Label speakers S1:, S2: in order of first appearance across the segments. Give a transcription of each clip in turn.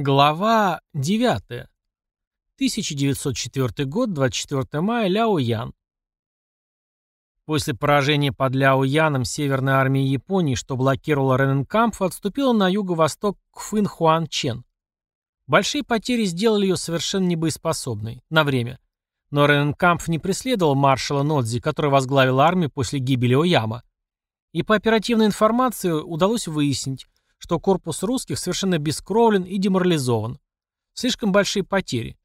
S1: Глава 9. 1904 год, 24 мая, Ляо Ян. После поражения под Ляо Яном Северная армия Японии, что блокировала Рененкампф, отступила на юго-восток к Фын-Хуан-Чен. Большие потери сделали ее совершенно небоеспособной, на время. Но Рененкампф не преследовал маршала Нодзи, который возглавил армию после гибели Ояма. И по оперативной информации удалось выяснить, что корпус русских совершенно бескровлен и деморализован. Слишком большие потери.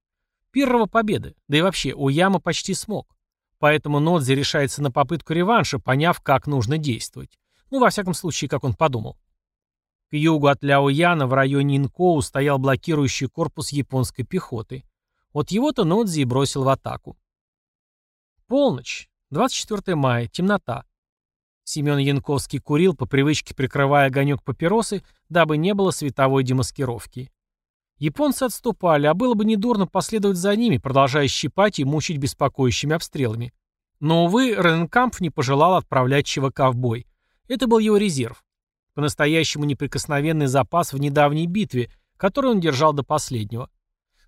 S1: Первого победы, да и вообще, Уяма почти смог. Поэтому Нодзи решается на попытку реванша, поняв, как нужно действовать. Ну, во всяком случае, как он подумал. К югу от Ляояна в районе Инкоу стоял блокирующий корпус японской пехоты. Вот его-то Нодзи и бросил в атаку. Полночь. 24 мая. Темнота. Семен Янковский курил, по привычке прикрывая огонек папиросы, дабы не было световой демаскировки. Японцы отступали, а было бы недурно последовать за ними, продолжая щипать и мучить беспокоящими обстрелами. Но, увы, Ренкамп не пожелал отправлять ЧВК в бой. Это был его резерв. По-настоящему неприкосновенный запас в недавней битве, который он держал до последнего.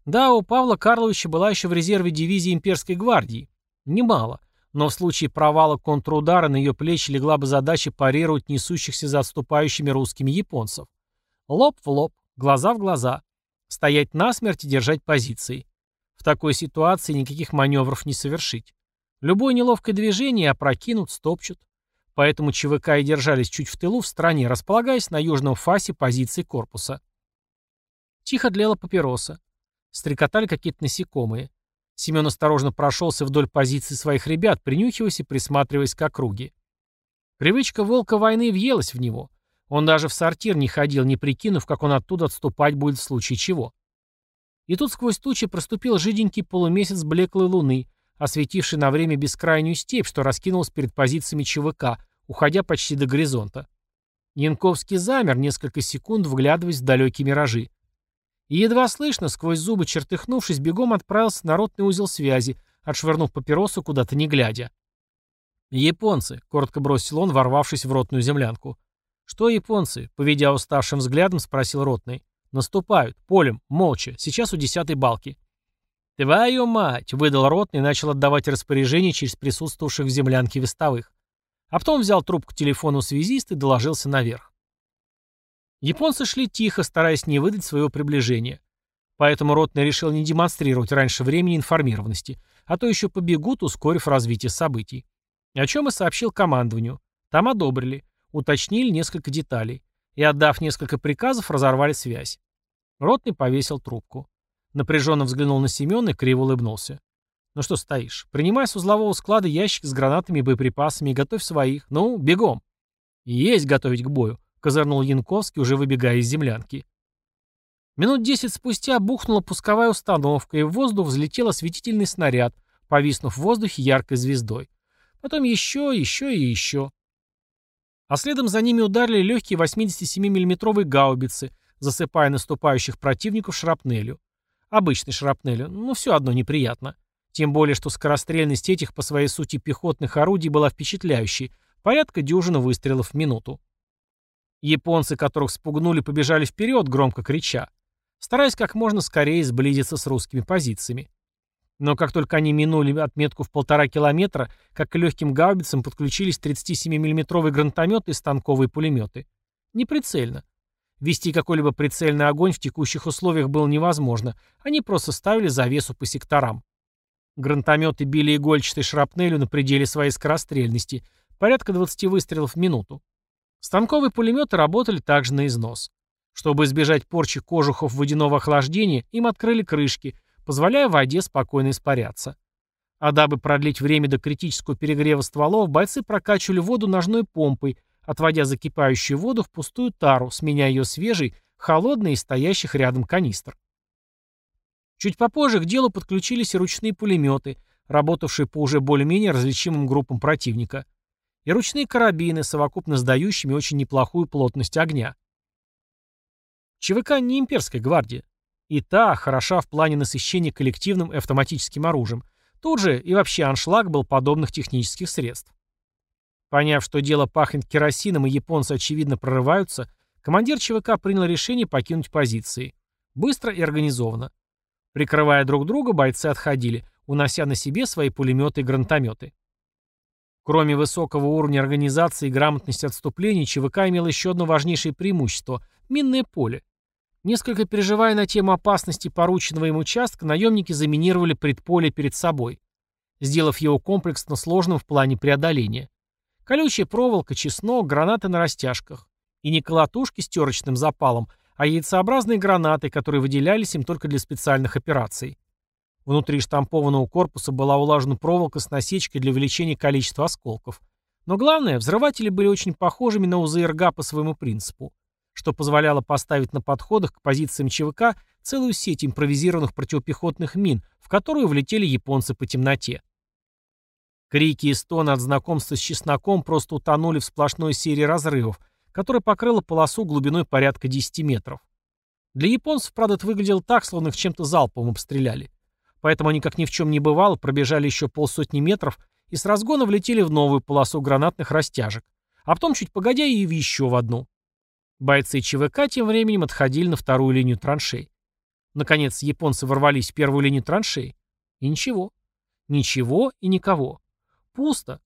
S1: Да, у Павла Карловича была еще в резерве дивизии имперской гвардии. Немало. Но в случае провала контрудара на ее плечи легла бы задача парировать несущихся за отступающими русскими японцев. Лоб в лоб, глаза в глаза. Стоять насмерть и держать позиции. В такой ситуации никаких маневров не совершить. Любое неловкое движение опрокинут, стопчут. Поэтому ЧВК и держались чуть в тылу в стране, располагаясь на южном фасе позиции корпуса. Тихо длела папироса. Стрекотали какие-то насекомые. Семен осторожно прошелся вдоль позиций своих ребят, принюхиваясь и присматриваясь к округе. Привычка волка войны въелась в него. Он даже в сортир не ходил, не прикинув, как он оттуда отступать будет в случае чего. И тут сквозь тучи проступил жиденький полумесяц блеклой луны, осветивший на время бескрайнюю степь, что раскинулась перед позициями ЧВК, уходя почти до горизонта. Янковский замер несколько секунд, вглядываясь в далекие миражи. И едва слышно, сквозь зубы чертыхнувшись, бегом отправился на ротный узел связи, отшвырнув папиросу куда-то не глядя. «Японцы», — коротко бросил он, ворвавшись в ротную землянку. «Что японцы?» — поведя уставшим взглядом, спросил ротный. «Наступают. Полем. Молча. Сейчас у десятой балки». «Твою мать!» — выдал ротный и начал отдавать распоряжение через присутствовавших в землянке вестовых. А потом взял трубку телефона у связиста и доложился наверх. Японцы шли тихо, стараясь не выдать своего приближения. Поэтому Ротный решил не демонстрировать раньше времени информированности, а то еще побегут, ускорив развитие событий. О чем и сообщил командованию. Там одобрили, уточнили несколько деталей и, отдав несколько приказов, разорвали связь. Ротный повесил трубку. Напряженно взглянул на Семена и криво улыбнулся. «Ну что стоишь? Принимай с узлового склада ящик с гранатами и боеприпасами и готовь своих. Ну, бегом!» «Есть готовить к бою», козырнул Янковский, уже выбегая из землянки. Минут десять спустя бухнула пусковая установка, и в воздух взлетел осветительный снаряд, повиснув в воздухе яркой звездой. Потом еще, еще и еще. А следом за ними ударили легкие 87 миллиметровые гаубицы, засыпая наступающих противников шрапнелью. Обычной шрапнелью, но все одно неприятно. Тем более, что скорострельность этих по своей сути пехотных орудий была впечатляющей, порядка дюжины выстрелов в минуту. Японцы, которых спугнули, побежали вперед, громко крича, стараясь как можно скорее сблизиться с русскими позициями. Но как только они минули отметку в полтора километра, как к легким гаубицам подключились 37 миллиметровые гранатометы и станковые пулеметы. Неприцельно. Вести какой-либо прицельный огонь в текущих условиях было невозможно, они просто ставили завесу по секторам. Гранатометы били игольчатой шрапнелью на пределе своей скорострельности, порядка 20 выстрелов в минуту. Станковые пулеметы работали также на износ. Чтобы избежать порчи кожухов водяного охлаждения, им открыли крышки, позволяя воде спокойно испаряться. А дабы продлить время до критического перегрева стволов, бойцы прокачивали воду ножной помпой, отводя закипающую воду в пустую тару, сменяя ее свежей, холодной и стоящих рядом канистр. Чуть попозже к делу подключились и ручные пулеметы, работавшие по уже более-менее различимым группам противника и ручные карабины, совокупно сдающими очень неплохую плотность огня. ЧВК не имперская гвардия. И та хороша в плане насыщения коллективным автоматическим оружием. Тут же и вообще аншлаг был подобных технических средств. Поняв, что дело пахнет керосином и японцы очевидно прорываются, командир ЧВК принял решение покинуть позиции. Быстро и организованно. Прикрывая друг друга, бойцы отходили, унося на себе свои пулеметы и гранатометы. Кроме высокого уровня организации и грамотности отступления, ЧВК имел еще одно важнейшее преимущество – минное поле. Несколько переживая на тему опасности порученного им участка, наемники заминировали предполе перед собой, сделав его комплексно сложным в плане преодоления. Колючая проволока, чеснок, гранаты на растяжках. И не колотушки с терочным запалом, а яйцеобразные гранаты, которые выделялись им только для специальных операций. Внутри штампованного корпуса была улажена проволока с насечкой для увеличения количества осколков. Но главное, взрыватели были очень похожими на УЗРГ по своему принципу, что позволяло поставить на подходах к позициям ЧВК целую сеть импровизированных противопехотных мин, в которую влетели японцы по темноте. Крики и стоны от знакомства с чесноком просто утонули в сплошной серии разрывов, которая покрыла полосу глубиной порядка 10 метров. Для японцев, правда, это выглядело так, словно их чем-то залпом обстреляли. Поэтому они, как ни в чем не бывало, пробежали еще полсотни метров и с разгона влетели в новую полосу гранатных растяжек, а потом чуть погодя и в еще в одну. Бойцы ЧВК тем временем отходили на вторую линию траншей. Наконец, японцы ворвались в первую линию траншей. И ничего. Ничего и никого. Пусто.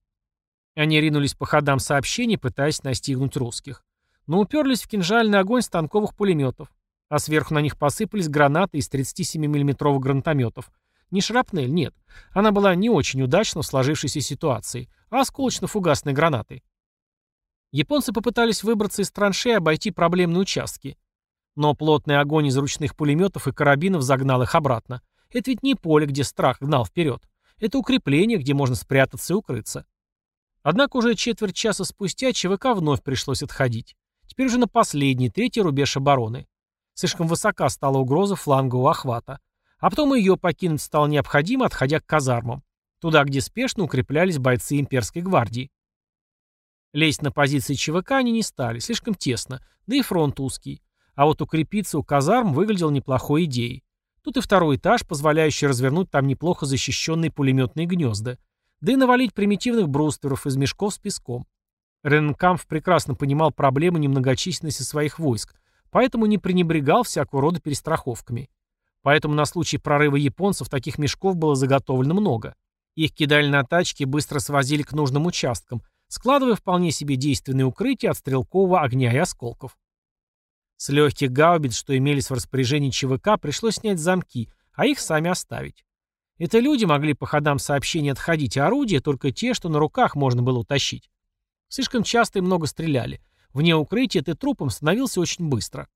S1: Они ринулись по ходам сообщений, пытаясь настигнуть русских. Но уперлись в кинжальный огонь станковых пулеметов, а сверху на них посыпались гранаты из 37 миллиметровых гранатометов, не шрапнель, нет. Она была не очень удачна в сложившейся ситуации, а осколочно-фугасной гранатой. Японцы попытались выбраться из траншеи и обойти проблемные участки. Но плотный огонь из ручных пулеметов и карабинов загнал их обратно. Это ведь не поле, где страх гнал вперед. Это укрепление, где можно спрятаться и укрыться. Однако уже четверть часа спустя ЧВК вновь пришлось отходить. Теперь уже на последний, третий рубеж обороны. Слишком высока стала угроза флангового охвата. А потом ее покинуть стало необходимо, отходя к казармам. Туда, где спешно укреплялись бойцы имперской гвардии. Лезть на позиции ЧВК они не стали, слишком тесно, да и фронт узкий. А вот укрепиться у казарм выглядел неплохой идеей. Тут и второй этаж, позволяющий развернуть там неплохо защищенные пулеметные гнезда. Да и навалить примитивных брустверов из мешков с песком. Ренкамф прекрасно понимал проблему немногочисленности своих войск, поэтому не пренебрегал всякого рода перестраховками. Поэтому на случай прорыва японцев таких мешков было заготовлено много. Их кидали на тачки и быстро свозили к нужным участкам, складывая вполне себе действенные укрытия от стрелкового огня и осколков. С легких гаубиц, что имелись в распоряжении ЧВК, пришлось снять замки, а их сами оставить. Это люди могли по ходам сообщений отходить, а орудия только те, что на руках можно было утащить. Слишком часто и много стреляли. Вне укрытия ты трупом становился очень быстро.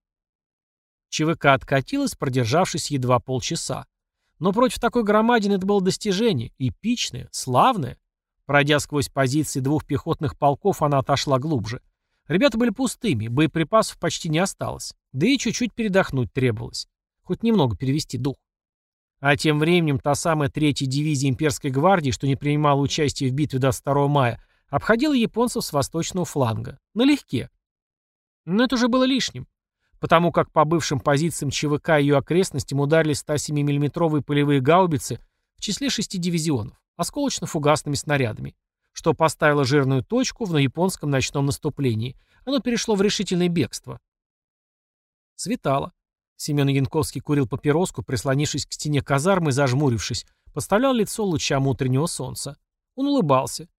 S1: ЧВК откатилась, продержавшись едва полчаса. Но против такой громадины это было достижение, эпичное, славное. Пройдя сквозь позиции двух пехотных полков, она отошла глубже. Ребята были пустыми, боеприпасов почти не осталось. Да и чуть-чуть передохнуть требовалось. Хоть немного перевести дух. А тем временем та самая третья дивизия имперской гвардии, что не принимала участие в битве 22 мая, обходила японцев с восточного фланга. Налегке. Но это уже было лишним потому как по бывшим позициям ЧВК и ее окрестностям ударили 107 миллиметровые полевые гаубицы в числе шести дивизионов, осколочно-фугасными снарядами, что поставило жирную точку в японском ночном наступлении. Оно перешло в решительное бегство. Светало. Семен Янковский курил папироску, прислонившись к стене казармы и зажмурившись, подставлял лицо лучам утреннего солнца. Он улыбался.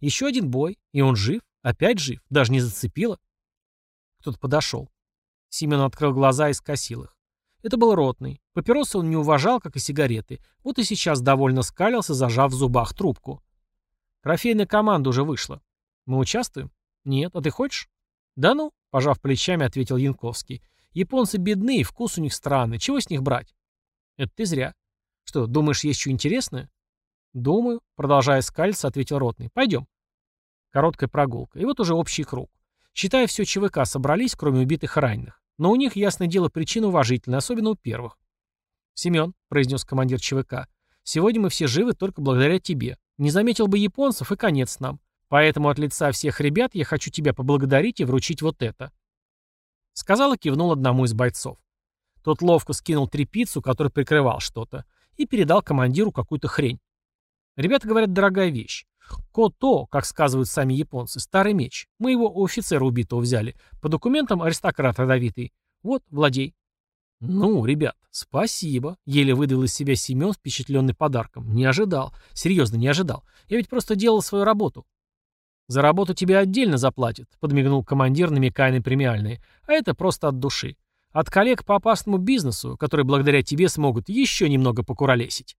S1: Еще один бой, и он жив, опять жив, даже не зацепило. Кто-то подошел. Семен открыл глаза и скосил их. Это был ротный. Папиросы он не уважал, как и сигареты. Вот и сейчас довольно скалился, зажав в зубах трубку. Трофейная команда уже вышла. Мы участвуем? Нет. А ты хочешь? Да ну, пожав плечами, ответил Янковский. Японцы бедные, вкус у них странный. Чего с них брать? Это ты зря. Что, думаешь, есть что интересное? Думаю, продолжая скалиться, ответил ротный. Пойдем. Короткая прогулка. И вот уже общий круг. Считая все ЧВК собрались, кроме убитых раненых. Но у них, ясное дело, причина уважительная, особенно у первых. «Семен», — произнес командир ЧВК, — «сегодня мы все живы только благодаря тебе. Не заметил бы японцев, и конец нам. Поэтому от лица всех ребят я хочу тебя поблагодарить и вручить вот это». Сказал и кивнул одному из бойцов. Тот ловко скинул трепицу, который прикрывал что-то, и передал командиру какую-то хрень. Ребята говорят, дорогая вещь. Кото, как сказывают сами японцы, старый меч. Мы его у офицера убитого взяли. По документам аристократ родовитый. Вот, владей. «Ну, ребят, спасибо», — еле выдавил из себя Семен, впечатленный подарком. «Не ожидал. Серьезно, не ожидал. Я ведь просто делал свою работу». «За работу тебе отдельно заплатят», — подмигнул командир, намекая на премиальные. «А это просто от души. От коллег по опасному бизнесу, которые благодаря тебе смогут еще немного покуролесить».